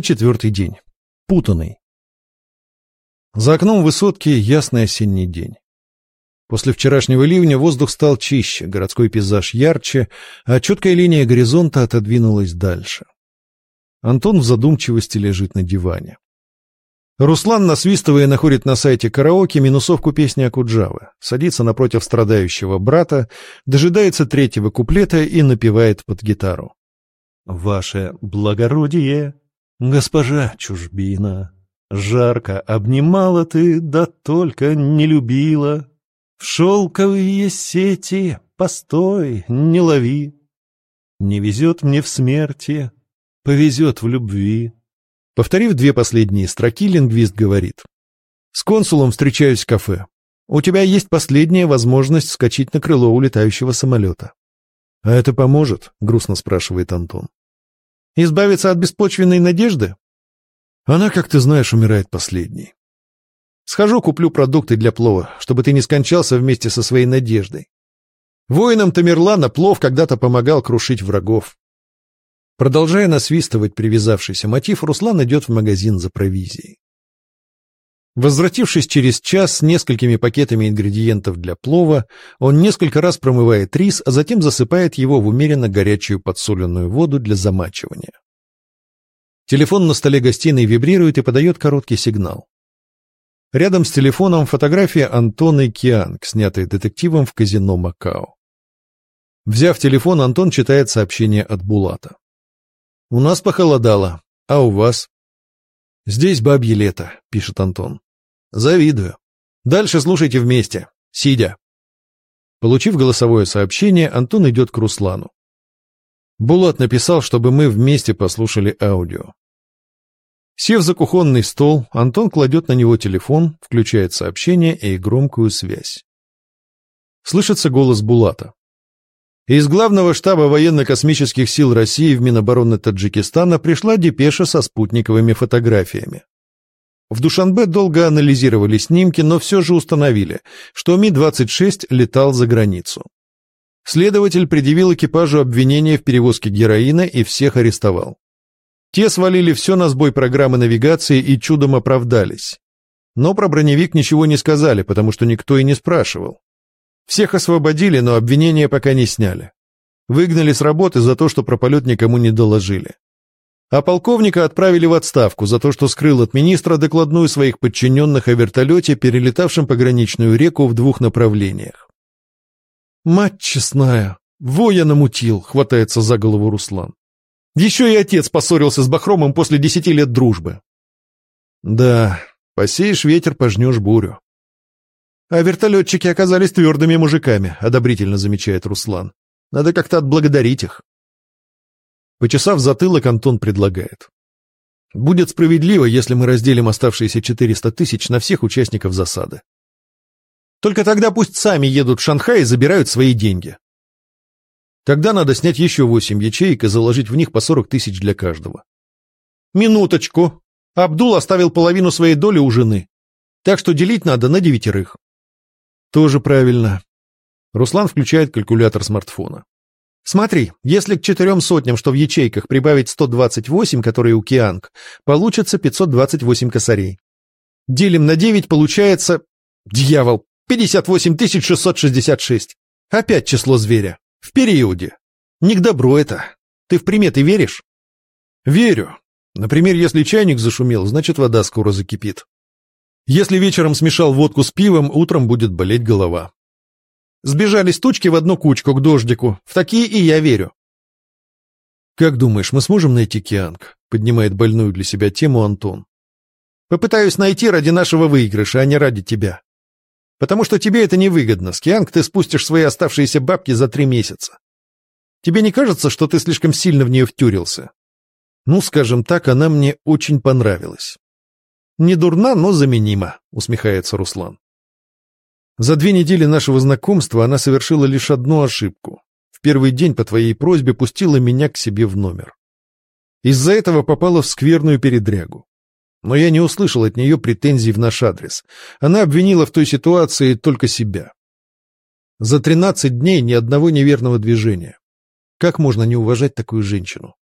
Четвертый день. Путанный. За окном высотки ясный осенний день. После вчерашнего ливня воздух стал чище, городской пейзаж ярче, а четкая линия горизонта отодвинулась дальше. Антон в задумчивости лежит на диване. Руслан, насвистывая, находит на сайте караоке минусовку песни Акуджавы, садится напротив страдающего брата, дожидается третьего куплета и напевает под гитару. «Ваше благородие, госпожа чужбина, жарко обнимала ты, да только не любила. В шелковые сети постой, не лови. Не везет мне в смерти, повезет в любви». Повторив две последние строки, лингвист говорит. «С консулом встречаюсь в кафе. У тебя есть последняя возможность вскочить на крыло улетающего самолета». «А это поможет?» — грустно спрашивает Антон. «Избавиться от беспочвенной надежды?» «Она, как ты знаешь, умирает последней. Схожу, куплю продукты для плова, чтобы ты не скончался вместе со своей надеждой. Воинам Тамерлана плов когда-то помогал крушить врагов. Продолжая насвистывать привязавшийся мотив, Руслан идет в магазин за провизией. Возвратившись через час с несколькими пакетами ингредиентов для плова, он несколько раз промывает рис, а затем засыпает его в умеренно горячую подсоленную воду для замачивания. Телефон на столе гостиной вибрирует и подает короткий сигнал. Рядом с телефоном фотография Антона Кианг, снятая детективом в казино Макао. Взяв телефон, Антон читает сообщение от Булата. У нас похолодало, а у вас? Здесь бабье лето, пишет Антон. Завидую. Дальше слушайте вместе, сидя. Получив голосовое сообщение, Антон идет к Руслану. Булат написал, чтобы мы вместе послушали аудио. Сев за кухонный стол, Антон кладет на него телефон, включает сообщение и громкую связь. Слышится голос Булата. Из главного штаба военно-космических сил России в Минобороны Таджикистана пришла депеша со спутниковыми фотографиями. В Душанбе долго анализировали снимки, но все же установили, что Ми-26 летал за границу. Следователь предъявил экипажу обвинение в перевозке героина и всех арестовал. Те свалили все на сбой программы навигации и чудом оправдались. Но про броневик ничего не сказали, потому что никто и не спрашивал. Всех освободили, но обвинения пока не сняли. Выгнали с работы за то, что про полет никому не доложили. А полковника отправили в отставку за то, что скрыл от министра докладную своих подчиненных о вертолете, перелетавшем пограничную реку в двух направлениях. «Мать честная, во я намутил!» — хватается за голову Руслан. «Еще и отец поссорился с Бахромом после десяти лет дружбы». «Да, посеешь ветер, пожнешь бурю. А вертолетчики оказались твердыми мужиками, одобрительно замечает Руслан. Надо как-то отблагодарить их. Почесав затылок, Антон предлагает. Будет справедливо, если мы разделим оставшиеся 400 тысяч на всех участников засады. Только тогда пусть сами едут в Шанхай и забирают свои деньги. Тогда надо снять еще восемь ячеек и заложить в них по 40 тысяч для каждого. Минуточку. Абдул оставил половину своей доли у жены. Так что делить надо на девятерых. Тоже правильно. Руслан включает калькулятор смартфона. Смотри, если к четырем сотням, что в ячейках, прибавить 128, которые у Кианг, получится 528 косарей. Делим на 9, получается... Дьявол! 58 666. Опять число зверя. В периоде. Не к добру это. Ты в приметы веришь? Верю. Например, если чайник зашумел, значит вода скоро закипит. Если вечером смешал водку с пивом, утром будет болеть голова. Сбежали тучки в одну кучку к дождику. В такие и я верю. «Как думаешь, мы сможем найти Кианг?» — поднимает больную для себя тему Антон. «Попытаюсь найти ради нашего выигрыша, а не ради тебя. Потому что тебе это невыгодно. С Кианг ты спустишь свои оставшиеся бабки за три месяца. Тебе не кажется, что ты слишком сильно в нее втюрился? Ну, скажем так, она мне очень понравилась. Не дурна, но заменима, усмехается Руслан. За две недели нашего знакомства она совершила лишь одну ошибку. В первый день по твоей просьбе пустила меня к себе в номер. Из-за этого попала в скверную передрягу. Но я не услышал от нее претензий в наш адрес. Она обвинила в той ситуации только себя. За тринадцать дней ни одного неверного движения. Как можно не уважать такую женщину?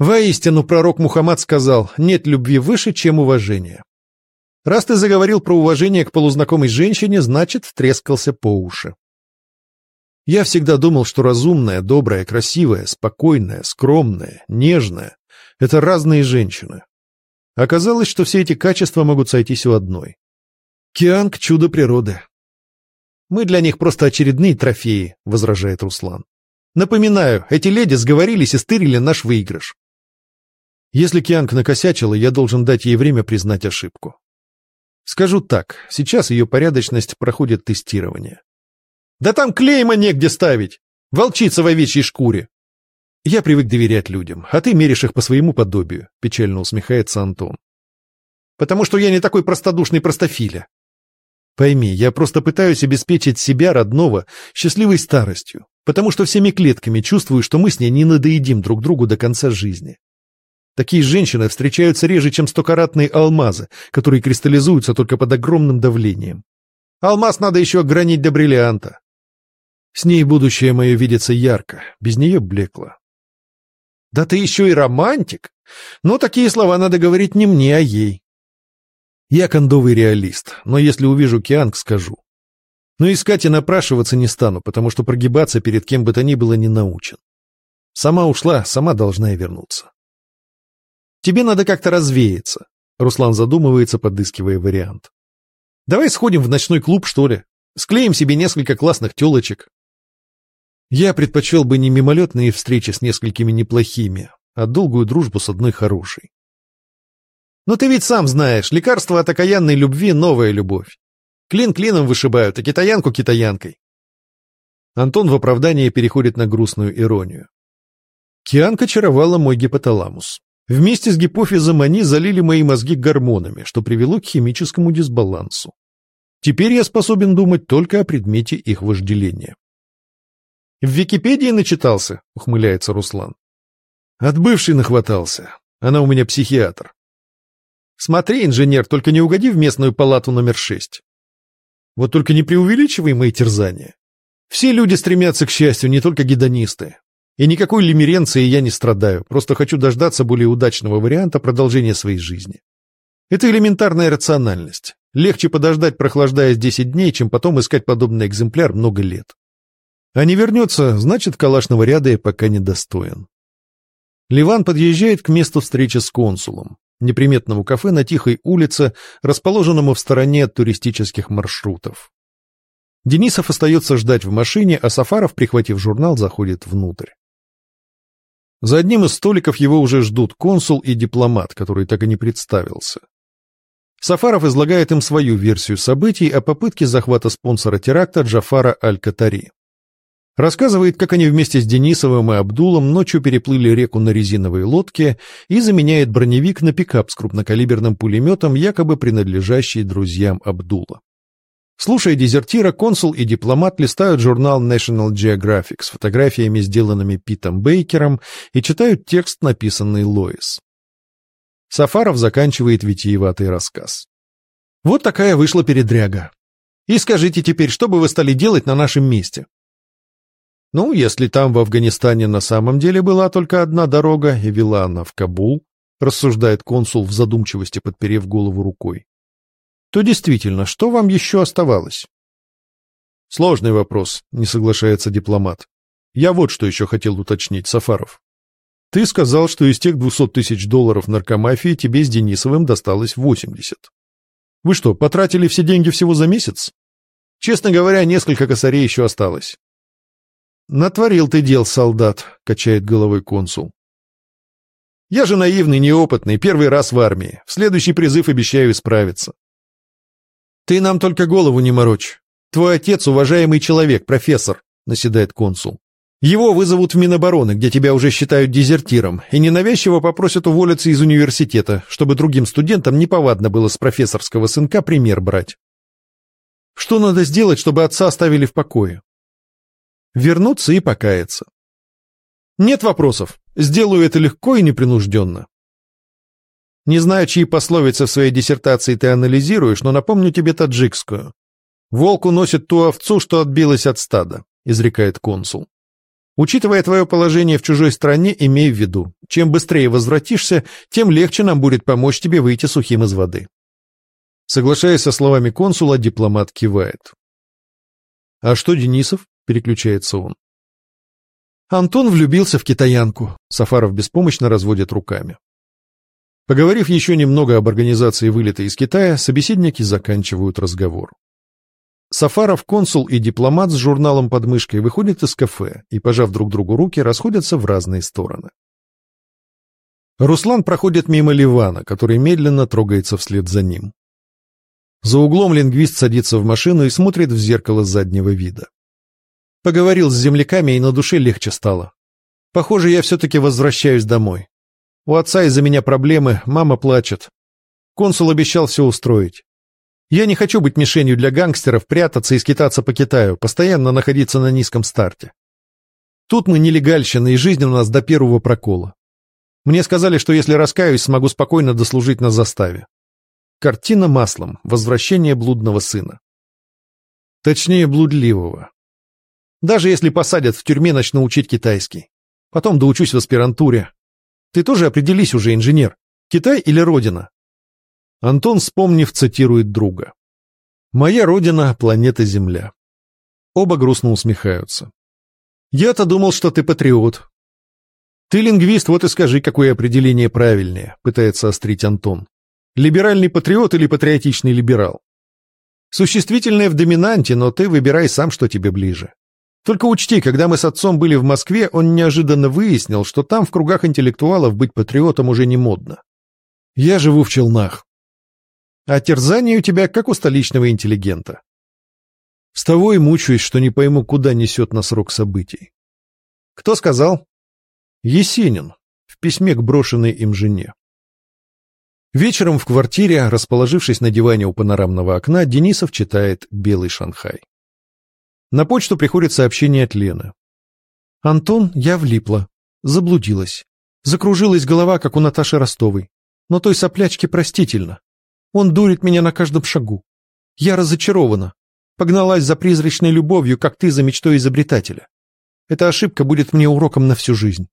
Воистину, пророк Мухаммад сказал, нет любви выше, чем уважение. Раз ты заговорил про уважение к полузнакомой женщине, значит, трескался по уши. Я всегда думал, что разумная, добрая, красивая, спокойная, скромная, нежная — это разные женщины. Оказалось, что все эти качества могут сойтись у одной. Кианг — чудо природы. «Мы для них просто очередные трофеи», — возражает Руслан. «Напоминаю, эти леди сговорились и стырили наш выигрыш. Если Кианг накосячила, я должен дать ей время признать ошибку. Скажу так, сейчас ее порядочность проходит тестирование. Да там клейма негде ставить! Волчица в овечьей шкуре! Я привык доверять людям, а ты меришь их по своему подобию, печально усмехается Антон. Потому что я не такой простодушный простофиля. Пойми, я просто пытаюсь обеспечить себя, родного, счастливой старостью, потому что всеми клетками чувствую, что мы с ней не надоедим друг другу до конца жизни. Такие женщины встречаются реже, чем стокаратные алмазы, которые кристаллизуются только под огромным давлением. Алмаз надо еще гранить до бриллианта. С ней будущее мое видится ярко, без нее блекло. Да ты еще и романтик! Но такие слова надо говорить не мне, а ей. Я кондовый реалист, но если увижу Кианг, скажу. Но искать и напрашиваться не стану, потому что прогибаться перед кем бы то ни было не научен. Сама ушла, сама должна и вернуться. Тебе надо как-то развеяться. Руслан задумывается, подыскивая вариант. Давай сходим в ночной клуб, что ли? Склеим себе несколько классных телочек. Я предпочел бы не мимолетные встречи с несколькими неплохими, а долгую дружбу с одной хорошей. Но ты ведь сам знаешь, лекарство от окаянной любви — новая любовь. Клин клином вышибают, а китаянку китаянкой. Антон в оправдании переходит на грустную иронию. Кианка чаровала мой гипоталамус. Вместе с гипофизом они залили мои мозги гормонами, что привело к химическому дисбалансу. Теперь я способен думать только о предмете их вожделения. «В Википедии начитался», — ухмыляется Руслан. «От бывшей нахватался. Она у меня психиатр». «Смотри, инженер, только не угоди в местную палату номер шесть. Вот только не преувеличивай мои терзания. Все люди стремятся к счастью, не только гедонисты. И никакой лимеренции я не страдаю, просто хочу дождаться более удачного варианта продолжения своей жизни. Это элементарная рациональность. Легче подождать, прохлаждаясь 10 дней, чем потом искать подобный экземпляр много лет. А не вернется, значит, калашного ряда я пока не достоин. Ливан подъезжает к месту встречи с консулом, неприметному кафе на тихой улице, расположенному в стороне от туристических маршрутов. Денисов остается ждать в машине, а Сафаров, прихватив журнал, заходит внутрь. За одним из столиков его уже ждут консул и дипломат, который так и не представился. Сафаров излагает им свою версию событий о попытке захвата спонсора теракта Джафара Аль-Катари. Рассказывает, как они вместе с Денисовым и Абдулом ночью переплыли реку на резиновой лодке и заменяет броневик на пикап с крупнокалиберным пулеметом, якобы принадлежащий друзьям Абдула. Слушая дезертира, консул и дипломат листают журнал National Geographic с фотографиями, сделанными Питом Бейкером, и читают текст, написанный Лоис. Сафаров заканчивает витиеватый рассказ. Вот такая вышла передряга. И скажите теперь, что бы вы стали делать на нашем месте? Ну, если там в Афганистане на самом деле была только одна дорога и вела она в Кабул, рассуждает консул в задумчивости, подперев голову рукой, то действительно, что вам еще оставалось? Сложный вопрос, не соглашается дипломат. Я вот что еще хотел уточнить, Сафаров. Ты сказал, что из тех 200 тысяч долларов наркомафии тебе с Денисовым досталось 80. Вы что, потратили все деньги всего за месяц? Честно говоря, несколько косарей еще осталось. Натворил ты дел, солдат, качает головой консул. Я же наивный, неопытный, первый раз в армии. В следующий призыв обещаю исправиться. «Ты нам только голову не морочь. Твой отец уважаемый человек, профессор», — наседает консул. «Его вызовут в Минобороны, где тебя уже считают дезертиром, и ненавязчиво попросят уволиться из университета, чтобы другим студентам неповадно было с профессорского сынка пример брать. Что надо сделать, чтобы отца оставили в покое? Вернуться и покаяться. Нет вопросов. Сделаю это легко и непринужденно. Не знаю, чьи пословицы в своей диссертации ты анализируешь, но напомню тебе таджикскую. «Волк уносит ту овцу, что отбилась от стада», — изрекает консул. Учитывая твое положение в чужой стране, имей в виду, чем быстрее возвратишься, тем легче нам будет помочь тебе выйти сухим из воды. Соглашаясь со словами консула, дипломат кивает. «А что Денисов?» — переключается он. Антон влюбился в китаянку. Сафаров беспомощно разводит руками. Поговорив еще немного об организации вылета из Китая, собеседники заканчивают разговор. Сафаров, консул и дипломат с журналом под мышкой выходят из кафе и, пожав друг другу руки, расходятся в разные стороны. Руслан проходит мимо Ливана, который медленно трогается вслед за ним. За углом лингвист садится в машину и смотрит в зеркало заднего вида. Поговорил с земляками, и на душе легче стало. Похоже, я все-таки возвращаюсь домой. У отца из-за меня проблемы, мама плачет. Консул обещал все устроить. Я не хочу быть мишенью для гангстеров, прятаться и скитаться по Китаю, постоянно находиться на низком старте. Тут мы нелегальщина, и жизнь у нас до первого прокола. Мне сказали, что если раскаюсь, смогу спокойно дослужить на заставе. Картина маслом. Возвращение блудного сына. Точнее, блудливого. Даже если посадят в тюрьме, начну учить китайский. Потом доучусь в аспирантуре. Ты тоже определись уже, инженер. Китай или Родина? Антон, вспомнив, цитирует друга. «Моя родина — планета Земля». Оба грустно усмехаются. «Я-то думал, что ты патриот». «Ты лингвист, вот и скажи, какое определение правильнее», — пытается острить Антон. Либеральный патриот или патриотичный либерал? Существительное в доминанте, но ты выбирай сам, что тебе ближе. Только учти, когда мы с отцом были в Москве, он неожиданно выяснил, что там в кругах интеллектуалов быть патриотом уже не модно. Я живу в Челнах. А терзание у тебя, как у столичного интеллигента. С того и мучаюсь, что не пойму, куда несет нас рок событий. Кто сказал? Есенин, в письме к брошенной им жене. Вечером в квартире, расположившись на диване у панорамного окна, Денисов читает «Белый Шанхай». На почту приходит сообщение от Лены. «Антон, я влипла. Заблудилась. Закружилась голова, как у Наташи Ростовой. Но той соплячке простительно. Он дурит меня на каждом шагу. Я разочарована. Погналась за призрачной любовью, как ты за мечтой изобретателя. Эта ошибка будет мне уроком на всю жизнь.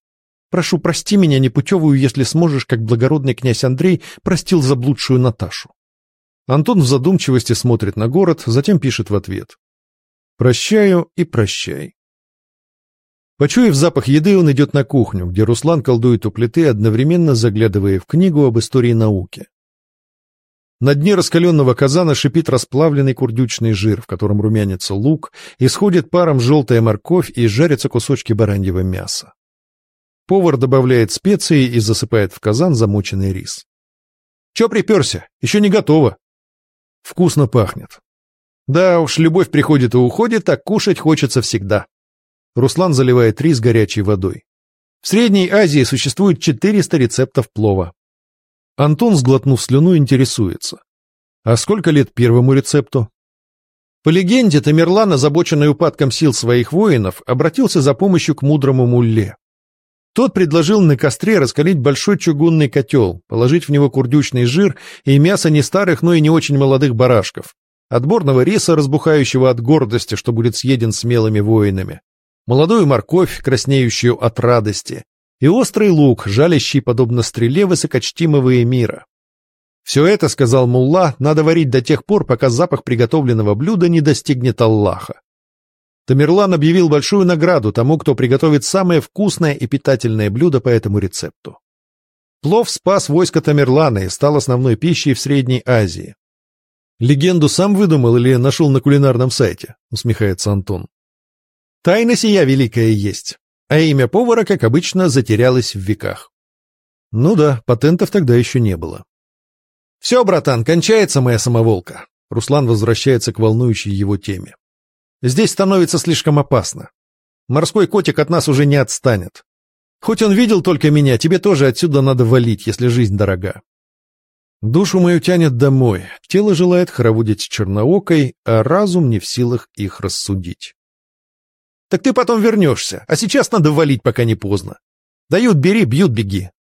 Прошу, прости меня непутевую, если сможешь, как благородный князь Андрей простил заблудшую Наташу. Антон в задумчивости смотрит на город, затем пишет в ответ. Прощаю и прощай. Почуяв запах еды, он идет на кухню, где Руслан колдует у плиты, одновременно заглядывая в книгу об истории науки. На дне раскаленного казана шипит расплавленный курдючный жир, в котором румянится лук, исходит паром желтая морковь и жарятся кусочки бараньего мяса. Повар добавляет специи и засыпает в казан замоченный рис. «Че приперся? Еще не готово». Вкусно пахнет. Да уж, любовь приходит и уходит, а кушать хочется всегда. Руслан заливает рис горячей водой. В Средней Азии существует 400 рецептов плова. Антон, сглотнув слюну, интересуется. А сколько лет первому рецепту? По легенде, Тамерлан, озабоченный упадком сил своих воинов, обратился за помощью к мудрому Мулле. Тот предложил на костре раскалить большой чугунный котел, положить в него курдючный жир и мясо не старых, но и не очень молодых барашков, отборного риса, разбухающего от гордости, что будет съеден смелыми воинами, молодую морковь, краснеющую от радости, и острый лук, жалящий, подобно стреле, высокочтимого эмира. Все это, сказал Мулла, надо варить до тех пор, пока запах приготовленного блюда не достигнет Аллаха. Тамерлан объявил большую награду тому, кто приготовит самое вкусное и питательное блюдо по этому рецепту. Плов спас войско Тамерлана и стал основной пищей в Средней Азии. «Легенду сам выдумал или нашел на кулинарном сайте?» — усмехается Антон. «Тайна сия великая есть, а имя повара, как обычно, затерялось в веках». Ну да, патентов тогда еще не было. «Все, братан, кончается моя самоволка». Руслан возвращается к волнующей его теме. Здесь становится слишком опасно. Морской котик от нас уже не отстанет. Хоть он видел только меня, тебе тоже отсюда надо валить, если жизнь дорога. Душу мою тянет домой, тело желает хороводить с черноокой, а разум не в силах их рассудить. Так ты потом вернешься, а сейчас надо валить, пока не поздно. Дают, бери, бьют, беги.